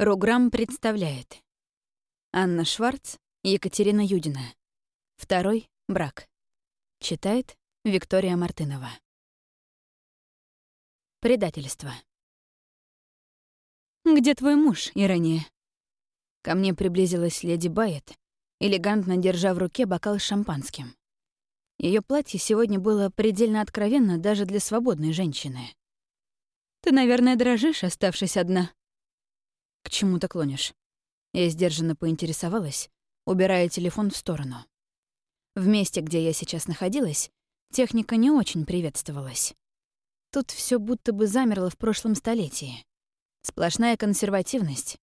Руграм представляет. Анна Шварц, Екатерина Юдина. Второй — брак. Читает Виктория Мартынова. Предательство. «Где твой муж, Ирония?» Ко мне приблизилась леди Байет, элегантно держа в руке бокал с шампанским. Ее платье сегодня было предельно откровенно даже для свободной женщины. «Ты, наверное, дрожишь, оставшись одна?» «К чему ты клонишь?» Я сдержанно поинтересовалась, убирая телефон в сторону. В месте, где я сейчас находилась, техника не очень приветствовалась. Тут все будто бы замерло в прошлом столетии. Сплошная консервативность.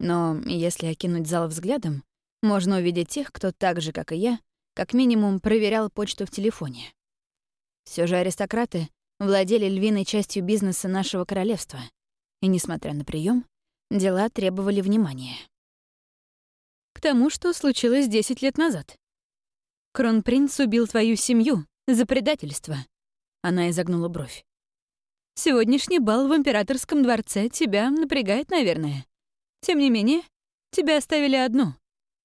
Но если окинуть зал взглядом, можно увидеть тех, кто так же, как и я, как минимум проверял почту в телефоне. Все же аристократы владели львиной частью бизнеса нашего королевства, и, несмотря на прием, дела требовали внимания. К тому, что случилось 10 лет назад. Кронпринц убил твою семью за предательство. Она изогнула бровь. Сегодняшний бал в императорском дворце тебя напрягает, наверное. Тем не менее, тебя оставили одну.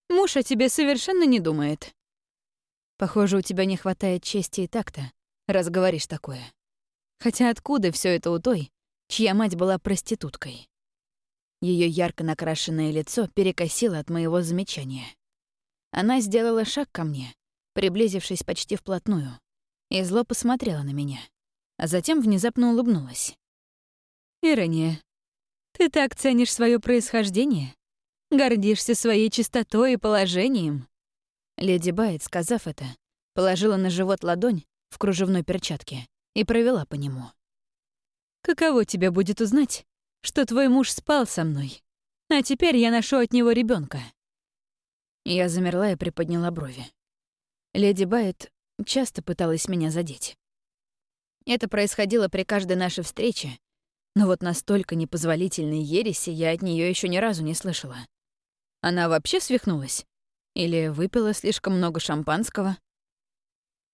Муж о тебе совершенно не думает. Похоже, у тебя не хватает чести и такта, раз говоришь такое. Хотя откуда все это у той, чья мать была проституткой? Ее ярко накрашенное лицо перекосило от моего замечания. Она сделала шаг ко мне, приблизившись почти вплотную, и зло посмотрела на меня, а затем внезапно улыбнулась. «Ирония, ты так ценишь свое происхождение? Гордишься своей чистотой и положением?» Леди Байт, сказав это, положила на живот ладонь в кружевной перчатке и провела по нему. «Каково тебе будет узнать, что твой муж спал со мной, а теперь я ношу от него ребенка? Я замерла и приподняла брови. Леди Байт часто пыталась меня задеть. Это происходило при каждой нашей встрече, но вот настолько непозволительной ереси я от нее еще ни разу не слышала. Она вообще свихнулась? Или выпила слишком много шампанского?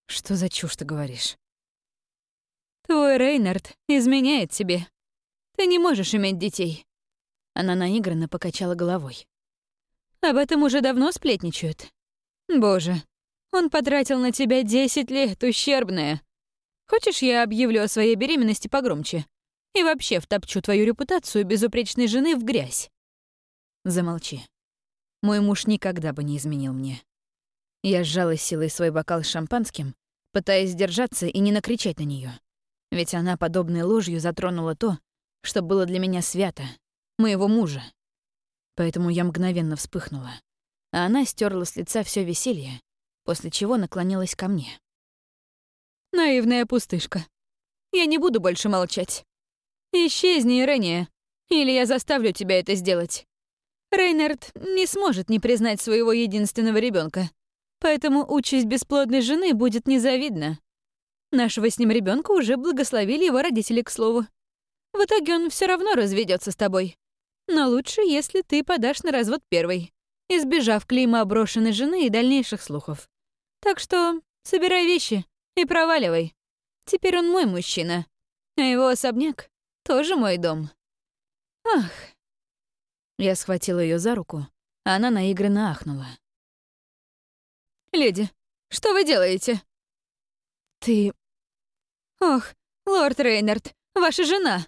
Что за чушь ты говоришь? Твой Рейнард изменяет тебе. Ты не можешь иметь детей. Она наигранно покачала головой. Об этом уже давно сплетничают. Боже, он потратил на тебя 10 лет, ущербная. Хочешь, я объявлю о своей беременности погромче? И вообще втопчу твою репутацию безупречной жены в грязь. Замолчи. Мой муж никогда бы не изменил мне. Я сжала силой свой бокал с шампанским, пытаясь сдержаться и не накричать на нее, Ведь она подобной ложью затронула то, что было для меня свято, моего мужа. Поэтому я мгновенно вспыхнула. А она стерла с лица все веселье, после чего наклонилась ко мне. «Наивная пустышка. Я не буду больше молчать. Исчезни, Ирения, или я заставлю тебя это сделать. Рейнард не сможет не признать своего единственного ребенка, поэтому участь бесплодной жены будет незавидна. Нашего с ним ребенка уже благословили его родители, к слову. В итоге он все равно разведется с тобой. Но лучше, если ты подашь на развод первой, избежав клейма брошенной жены и дальнейших слухов. Так что собирай вещи и проваливай. Теперь он мой мужчина, а его особняк тоже мой дом. Ах, я схватила ее за руку, а она наигранно ахнула. «Леди, что вы делаете?» «Ты...» «Ох, лорд Рейнард, ваша жена!»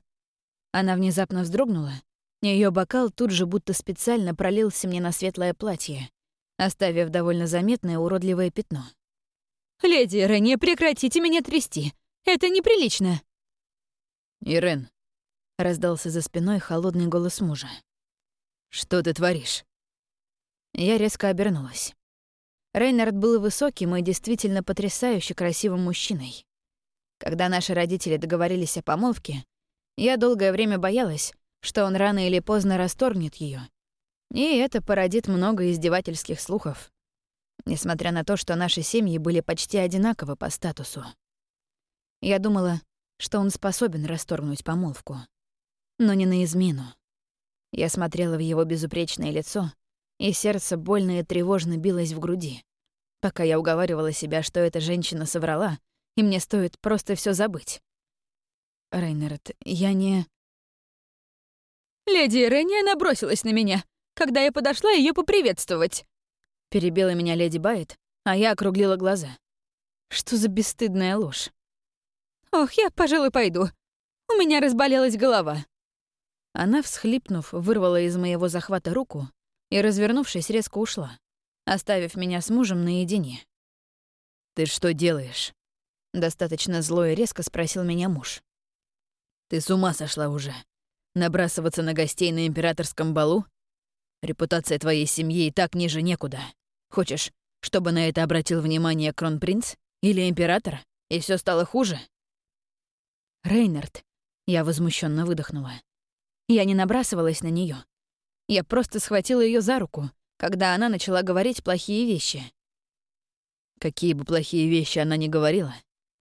Она внезапно вздрогнула. Ее бокал тут же будто специально пролился мне на светлое платье, оставив довольно заметное уродливое пятно. «Леди Рене, прекратите меня трясти! Это неприлично!» «Ирен», — раздался за спиной холодный голос мужа. «Что ты творишь?» Я резко обернулась. Рейнард был высоким и действительно потрясающе красивым мужчиной. Когда наши родители договорились о помолвке, я долгое время боялась, что он рано или поздно расторгнет ее, И это породит много издевательских слухов. Несмотря на то, что наши семьи были почти одинаковы по статусу. Я думала, что он способен расторгнуть помолвку. Но не на измену. Я смотрела в его безупречное лицо, и сердце больно и тревожно билось в груди, пока я уговаривала себя, что эта женщина соврала, и мне стоит просто все забыть. Рейнерд, я не... Леди Ирения набросилась на меня, когда я подошла ее поприветствовать. Перебила меня леди Байт, а я округлила глаза. Что за бесстыдная ложь? Ох, я, пожалуй, пойду. У меня разболелась голова. Она, всхлипнув, вырвала из моего захвата руку и, развернувшись, резко ушла, оставив меня с мужем наедине. «Ты что делаешь?» — достаточно зло и резко спросил меня муж. «Ты с ума сошла уже? Набрасываться на гостей на императорском балу? Репутация твоей семьи и так ниже некуда. Хочешь, чтобы на это обратил внимание кронпринц или император, и все стало хуже?» «Рейнард», — я возмущенно выдохнула. Я не набрасывалась на нее. Я просто схватила ее за руку, когда она начала говорить плохие вещи. Какие бы плохие вещи она ни говорила,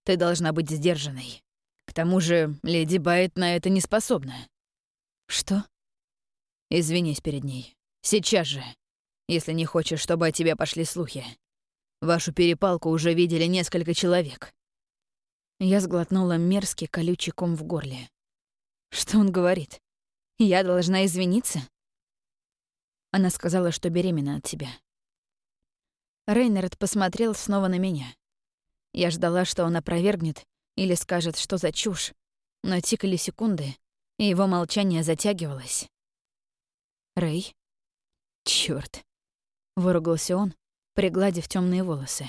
ты должна быть сдержанной. Тому же леди Байт на это не способна. Что? Извинись перед ней. Сейчас же. Если не хочешь, чтобы о тебе пошли слухи. Вашу перепалку уже видели несколько человек. Я сглотнула мерзкий колючий ком в горле. Что он говорит? Я должна извиниться? Она сказала, что беременна от тебя. Рейнард посмотрел снова на меня. Я ждала, что он опровергнет или скажет, что за чушь, но тикали секунды, и его молчание затягивалось. «Рэй?» «Чёрт!» — выругался он, пригладив темные волосы.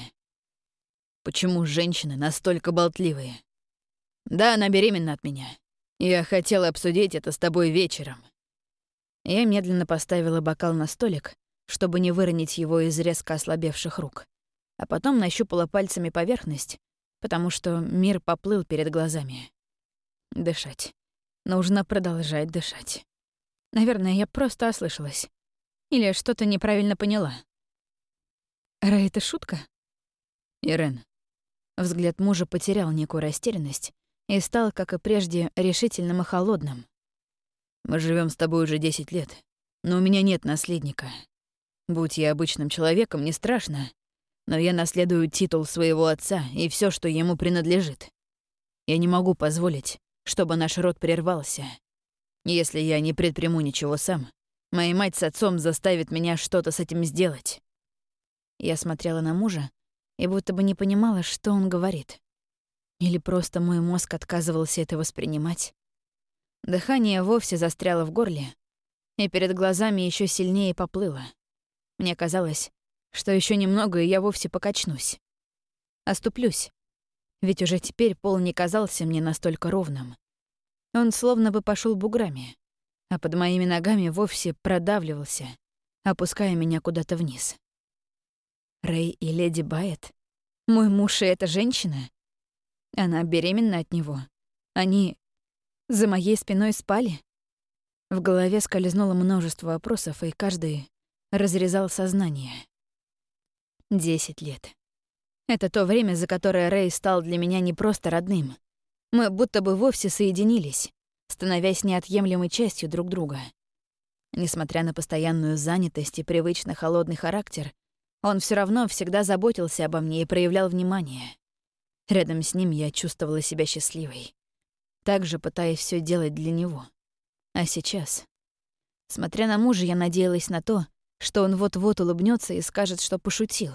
«Почему женщины настолько болтливые? Да, она беременна от меня. Я хотела обсудить это с тобой вечером». Я медленно поставила бокал на столик, чтобы не выронить его из резко ослабевших рук, а потом нащупала пальцами поверхность, потому что мир поплыл перед глазами. Дышать. Нужно продолжать дышать. Наверное, я просто ослышалась. Или что-то неправильно поняла. Ра, это шутка? Ирен. Взгляд мужа потерял некую растерянность и стал, как и прежде, решительным и холодным. Мы живем с тобой уже 10 лет, но у меня нет наследника. Будь я обычным человеком, не страшно, но я наследую титул своего отца и все, что ему принадлежит. Я не могу позволить, чтобы наш род прервался. Если я не предприму ничего сам, моя мать с отцом заставит меня что-то с этим сделать. Я смотрела на мужа и будто бы не понимала, что он говорит. Или просто мой мозг отказывался это воспринимать. Дыхание вовсе застряло в горле, и перед глазами еще сильнее поплыло. Мне казалось, что еще немного, и я вовсе покачнусь. Оступлюсь. Ведь уже теперь пол не казался мне настолько ровным. Он словно бы пошел буграми, а под моими ногами вовсе продавливался, опуская меня куда-то вниз. Рэй и леди Байет? Мой муж и эта женщина? Она беременна от него. Они за моей спиной спали? В голове скользнуло множество вопросов, и каждый разрезал сознание. Десять лет. Это то время, за которое Рэй стал для меня не просто родным. Мы будто бы вовсе соединились, становясь неотъемлемой частью друг друга. Несмотря на постоянную занятость и привычно холодный характер, он все равно всегда заботился обо мне и проявлял внимание. Рядом с ним я чувствовала себя счастливой также пытаясь все делать для него. А сейчас... Смотря на мужа, я надеялась на то, что он вот-вот улыбнется и скажет, что пошутил.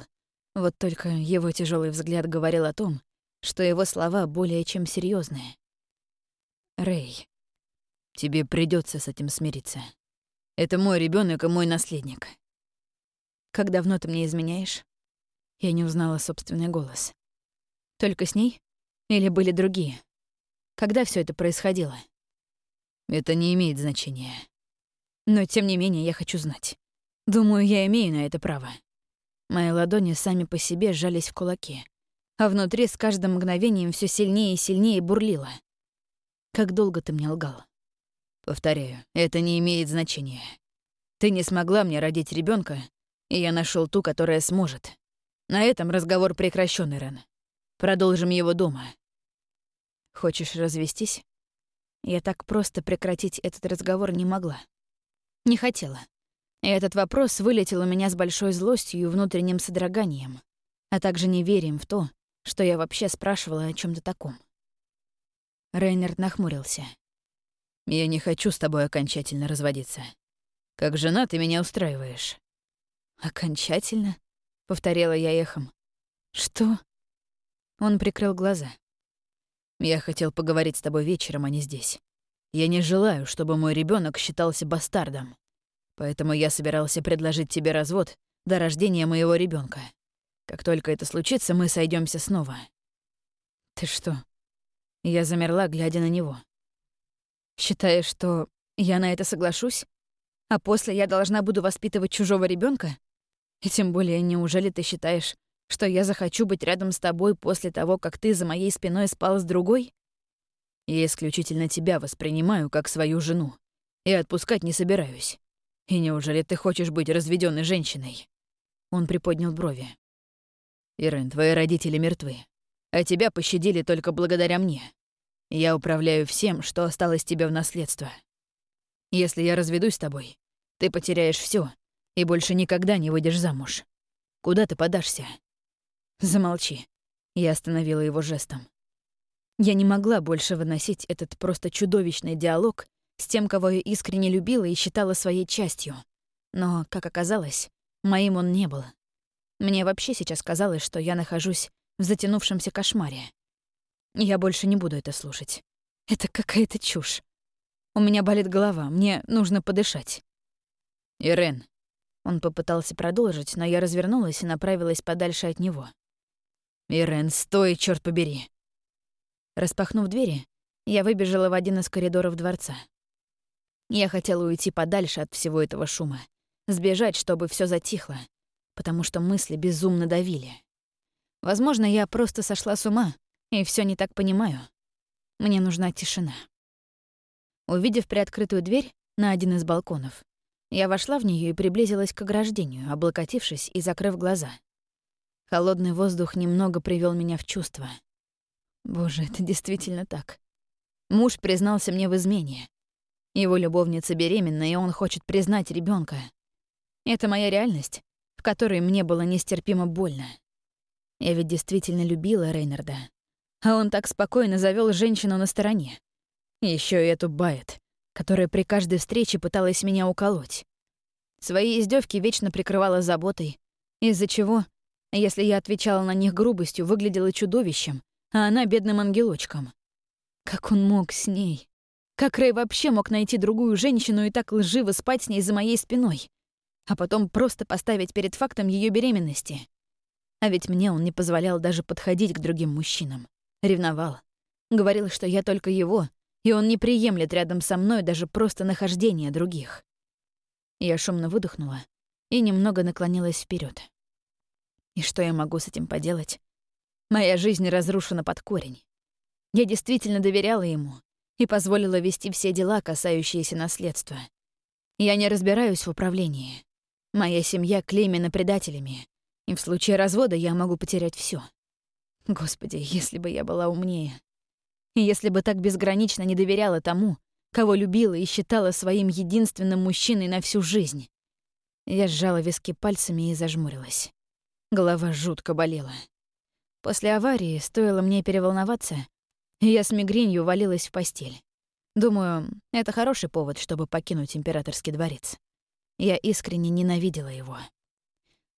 Вот только его тяжелый взгляд говорил о том, что его слова более чем серьезные. Рэй, тебе придется с этим смириться. Это мой ребенок и мой наследник. Как давно ты мне изменяешь? Я не узнала собственный голос. Только с ней? Или были другие? Когда все это происходило? Это не имеет значения. Но, тем не менее, я хочу знать. Думаю, я имею на это право. Мои ладони сами по себе сжались в кулаки, а внутри с каждым мгновением все сильнее и сильнее бурлило. Как долго ты мне лгал? Повторяю, это не имеет значения. Ты не смогла мне родить ребенка, и я нашел ту, которая сможет. На этом разговор прекращен, Ирен. Продолжим его дома. Хочешь развестись? Я так просто прекратить этот разговор не могла. Не хотела. И этот вопрос вылетел у меня с большой злостью и внутренним содроганием, а также неверием в то, что я вообще спрашивала о чем то таком. Рейнард нахмурился. Я не хочу с тобой окончательно разводиться. Как жена ты меня устраиваешь». «Окончательно?» — повторила я эхом. «Что?» Он прикрыл глаза. «Я хотел поговорить с тобой вечером, а не здесь. Я не желаю, чтобы мой ребенок считался бастардом. Поэтому я собирался предложить тебе развод до рождения моего ребенка. Как только это случится, мы сойдемся снова». «Ты что?» Я замерла, глядя на него. «Считаешь, что я на это соглашусь? А после я должна буду воспитывать чужого ребенка? И тем более, неужели ты считаешь, что я захочу быть рядом с тобой после того, как ты за моей спиной спал с другой? Я исключительно тебя воспринимаю как свою жену и отпускать не собираюсь. И неужели ты хочешь быть разведенной женщиной? Он приподнял брови. Ирен, твои родители мертвы, а тебя пощадили только благодаря мне. Я управляю всем, что осталось тебе в наследство. Если я разведусь с тобой, ты потеряешь все и больше никогда не выйдешь замуж. Куда ты подашься?» «Замолчи». Я остановила его жестом. Я не могла больше выносить этот просто чудовищный диалог с тем, кого я искренне любила и считала своей частью. Но, как оказалось, моим он не был. Мне вообще сейчас казалось, что я нахожусь в затянувшемся кошмаре. Я больше не буду это слушать. Это какая-то чушь. У меня болит голова, мне нужно подышать. «Ирен», он попытался продолжить, но я развернулась и направилась подальше от него. «Ирен, стой, черт побери!» Распахнув двери, я выбежала в один из коридоров дворца. Я хотела уйти подальше от всего этого шума, сбежать, чтобы все затихло, потому что мысли безумно давили. Возможно, я просто сошла с ума и все не так понимаю. Мне нужна тишина. Увидев приоткрытую дверь на один из балконов, я вошла в нее и приблизилась к ограждению, облокотившись и закрыв глаза. Холодный воздух немного привел меня в чувство. Боже, это действительно так. Муж признался мне в измене. Его любовница беременна, и он хочет признать ребенка. Это моя реальность, в которой мне было нестерпимо больно. Я ведь действительно любила Рейнарда. А он так спокойно завел женщину на стороне. Еще и эту Байет которая при каждой встрече пыталась меня уколоть. Свои издевки вечно прикрывала заботой, из-за чего, если я отвечала на них грубостью, выглядела чудовищем, а она — бедным ангелочком. Как он мог с ней? Как Рэй вообще мог найти другую женщину и так лживо спать с ней за моей спиной? А потом просто поставить перед фактом ее беременности? А ведь мне он не позволял даже подходить к другим мужчинам. Ревновал. Говорил, что я только его, и он не приемлет рядом со мной даже просто нахождение других. Я шумно выдохнула и немного наклонилась вперед. И что я могу с этим поделать? Моя жизнь разрушена под корень. Я действительно доверяла ему и позволила вести все дела, касающиеся наследства. Я не разбираюсь в управлении. Моя семья клеймена предателями, и в случае развода я могу потерять все. Господи, если бы я была умнее. И если бы так безгранично не доверяла тому, кого любила и считала своим единственным мужчиной на всю жизнь. Я сжала виски пальцами и зажмурилась. Голова жутко болела. После аварии стоило мне переволноваться, я с мигренью валилась в постель. Думаю, это хороший повод, чтобы покинуть императорский дворец. Я искренне ненавидела его.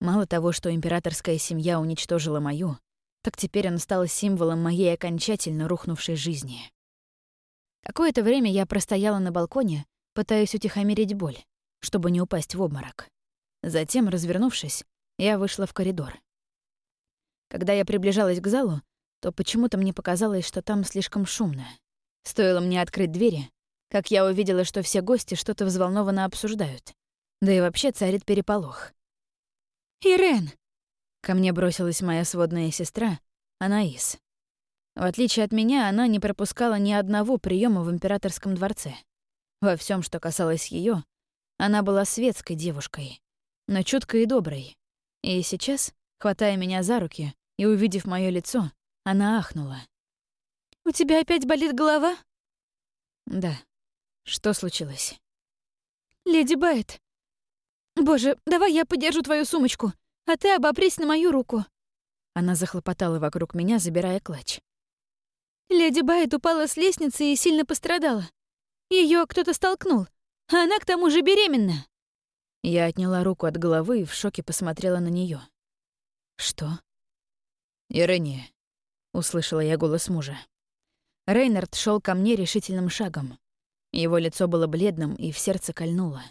Мало того, что императорская семья уничтожила мою, так теперь он стал символом моей окончательно рухнувшей жизни. Какое-то время я простояла на балконе, пытаясь утихомирить боль, чтобы не упасть в обморок. Затем, развернувшись, я вышла в коридор. Когда я приближалась к залу, то почему-то мне показалось, что там слишком шумно. Стоило мне открыть двери, как я увидела, что все гости что-то взволнованно обсуждают. Да и вообще царит переполох. «Ирен!» Ко мне бросилась моя сводная сестра, Анаис. В отличие от меня, она не пропускала ни одного приема в императорском дворце. Во всем, что касалось ее, она была светской девушкой, но чуткой и доброй. И сейчас, хватая меня за руки и увидев мое лицо, она ахнула. «У тебя опять болит голова?» «Да. Что случилось?» «Леди Байт. Боже, давай я подержу твою сумочку а ты обопрись на мою руку». Она захлопотала вокруг меня, забирая клатч. Леди Байт упала с лестницы и сильно пострадала. Ее кто-то столкнул, а она к тому же беременна. Я отняла руку от головы и в шоке посмотрела на нее. «Что?» «Ирэния», — услышала я голос мужа. Рейнард шел ко мне решительным шагом. Его лицо было бледным и в сердце кольнуло.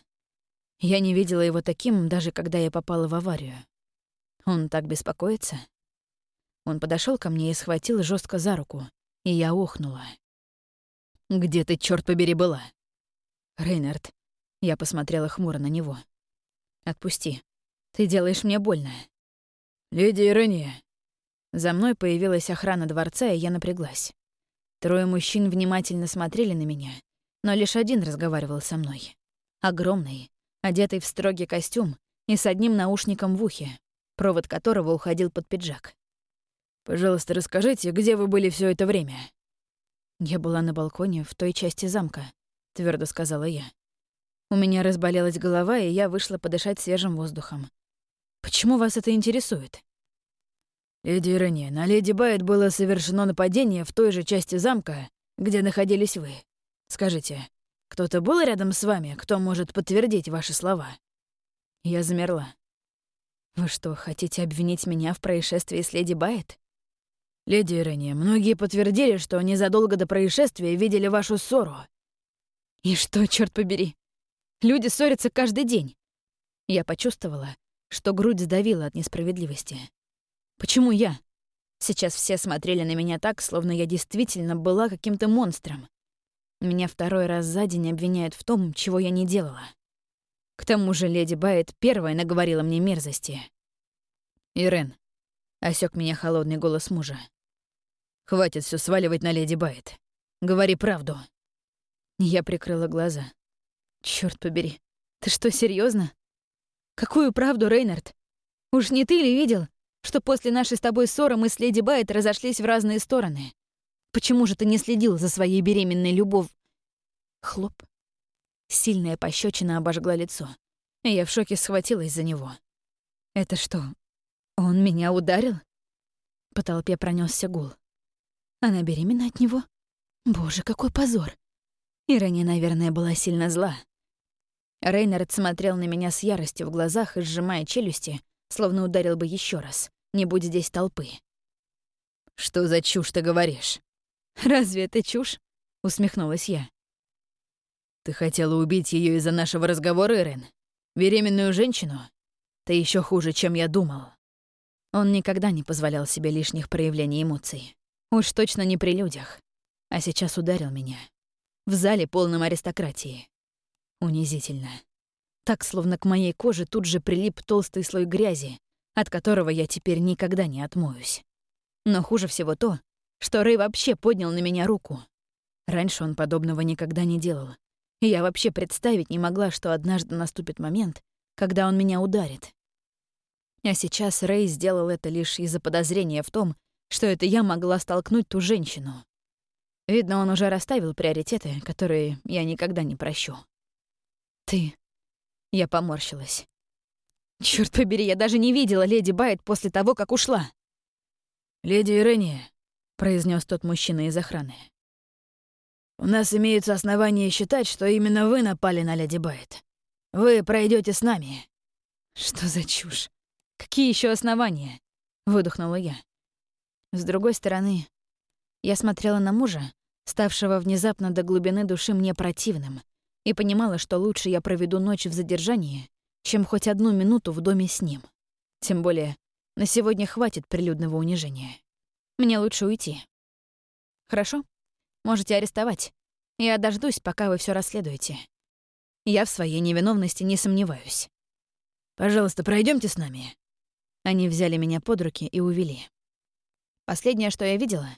Я не видела его таким, даже когда я попала в аварию. Он так беспокоится? Он подошел ко мне и схватил жестко за руку, и я охнула. «Где ты, черт побери, была?» «Рейнард», — я посмотрела хмуро на него. «Отпусти. Ты делаешь мне больно». «Леди Ирэния». За мной появилась охрана дворца, и я напряглась. Трое мужчин внимательно смотрели на меня, но лишь один разговаривал со мной. Огромный, одетый в строгий костюм и с одним наушником в ухе, провод которого уходил под пиджак. «Пожалуйста, расскажите, где вы были все это время?» «Я была на балконе в той части замка», — твердо сказала я. У меня разболелась голова, и я вышла подышать свежим воздухом. «Почему вас это интересует?» «Леди Ирэния, на леди Байт было совершено нападение в той же части замка, где находились вы. Скажите, кто-то был рядом с вами, кто может подтвердить ваши слова?» Я замерла. «Вы что, хотите обвинить меня в происшествии с леди Байт?» «Леди Ирэния, многие подтвердили, что незадолго до происшествия видели вашу ссору». «И что, черт побери? Люди ссорятся каждый день». Я почувствовала, что грудь сдавила от несправедливости. «Почему я?» Сейчас все смотрели на меня так, словно я действительно была каким-то монстром. Меня второй раз за день обвиняют в том, чего я не делала. К тому же леди Байет первая наговорила мне мерзости. «Ирен», — осек меня холодный голос мужа, Хватит все сваливать на леди Байт. Говори правду. Я прикрыла глаза. Черт побери, ты что, серьезно? Какую правду, Рейнард? Уж не ты ли видел, что после нашей с тобой ссоры мы с леди Байт разошлись в разные стороны? Почему же ты не следил за своей беременной любовь? Хлоп. Сильная пощечина обожгла лицо. Я в шоке схватилась за него. Это что, он меня ударил? По толпе пронесся гул. Она беременна от него? Боже, какой позор. Ирония, наверное, была сильно зла. Рейнард смотрел на меня с яростью в глазах и сжимая челюсти, словно ударил бы еще раз, не будь здесь толпы. «Что за чушь ты говоришь?» «Разве это чушь?» — усмехнулась я. «Ты хотела убить ее из-за нашего разговора, Ирен? Беременную женщину? Ты еще хуже, чем я думал». Он никогда не позволял себе лишних проявлений эмоций. Уж точно не при людях. А сейчас ударил меня. В зале полном аристократии. Унизительно. Так, словно к моей коже тут же прилип толстый слой грязи, от которого я теперь никогда не отмоюсь. Но хуже всего то, что Рэй вообще поднял на меня руку. Раньше он подобного никогда не делал. И я вообще представить не могла, что однажды наступит момент, когда он меня ударит. А сейчас Рэй сделал это лишь из-за подозрения в том, что это я могла столкнуть ту женщину. Видно, он уже расставил приоритеты, которые я никогда не прощу. «Ты...» Я поморщилась. Черт побери, я даже не видела леди Байт после того, как ушла. «Леди Ирэния», — произнес тот мужчина из охраны. «У нас имеются основания считать, что именно вы напали на леди Байт. Вы пройдете с нами». «Что за чушь? Какие еще основания?» — выдохнула я. С другой стороны, я смотрела на мужа, ставшего внезапно до глубины души мне противным, и понимала, что лучше я проведу ночь в задержании, чем хоть одну минуту в доме с ним. Тем более, на сегодня хватит прилюдного унижения. Мне лучше уйти. Хорошо? Можете арестовать. Я дождусь, пока вы все расследуете. Я в своей невиновности не сомневаюсь. Пожалуйста, пройдемте с нами. Они взяли меня под руки и увели. Последнее, что я видела,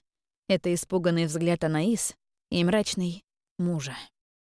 это испуганный взгляд Анаис и мрачный мужа.